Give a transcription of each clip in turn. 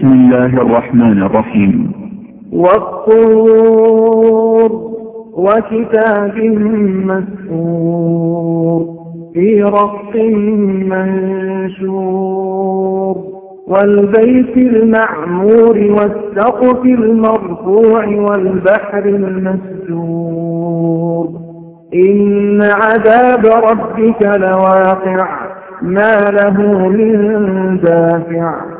بسم الله الرحمن الرحيم. والطور وكتاب مسكور في رق منشور والبيت المعمور والسقف المرفوع والبحر المسجور. إن عذاب ربك لواقع ما له من دافع.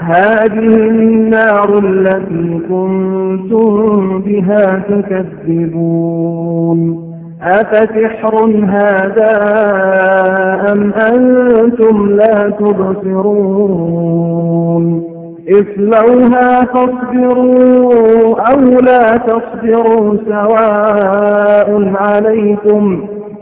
هذه النار التي كنتم بها تكذبون. أفتحر هذا أم أنتم لا تبصرون؟ اصلوها فاصبروا أو لا تصبروا سواء عليكم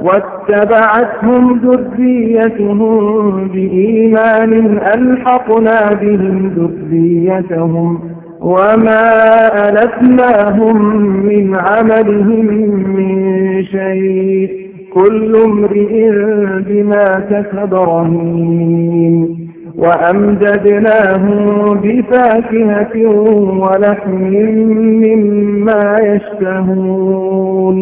واتبعتهم ذريتهم بإيمان ألحقنا بهم ذريتهم وما ألفناهم من عملهم من شيء كل امرئ بما كسب رهين وأمددناهم بفاكهة ولحم مما يشتهون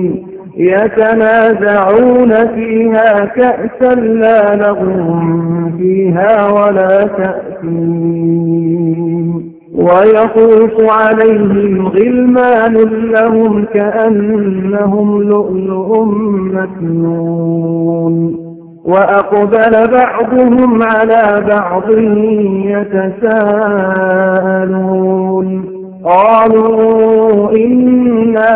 يتنازعون فيها كأسا لا لغو فيها ولا تأثيم. ويطوف عليهم غلمان لهم كأنهم لؤلؤ مكنون. وأقبل بعضهم على بعض يتساءلون. قالوا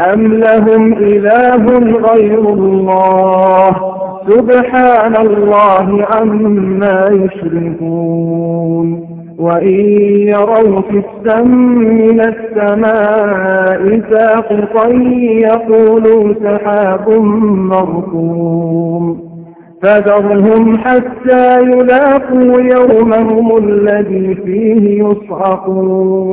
أم لهم إله غير الله سبحان الله عما يشركون وإن يروا كسا من السماء ساقطا يقولوا سحاب مركوم فذرهم حتى يلاقوا يومهم الذي فيه يصعقون